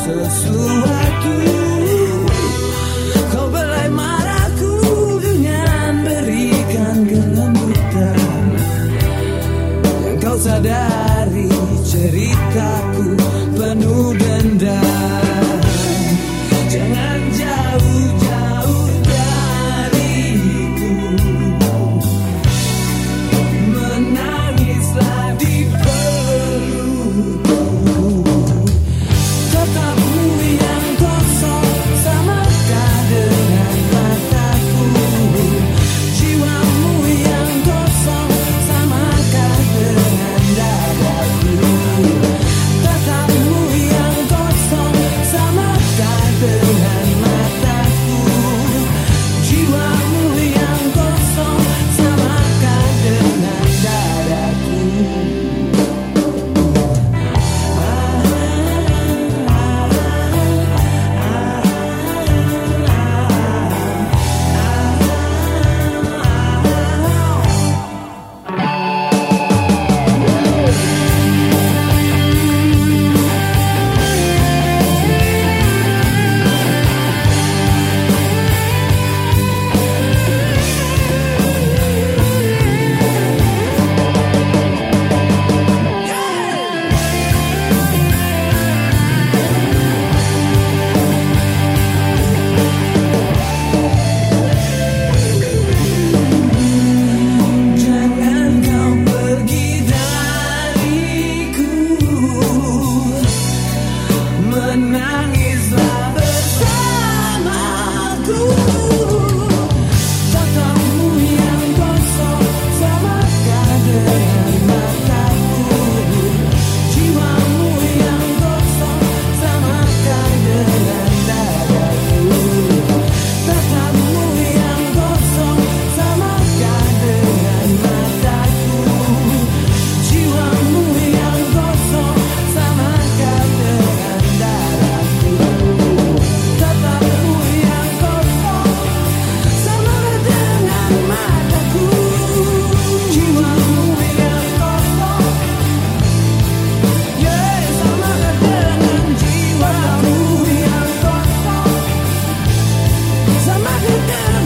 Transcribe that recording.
Sesuatu. Kau belai marahku dengan berikan kelembutan Yang kau sadari now.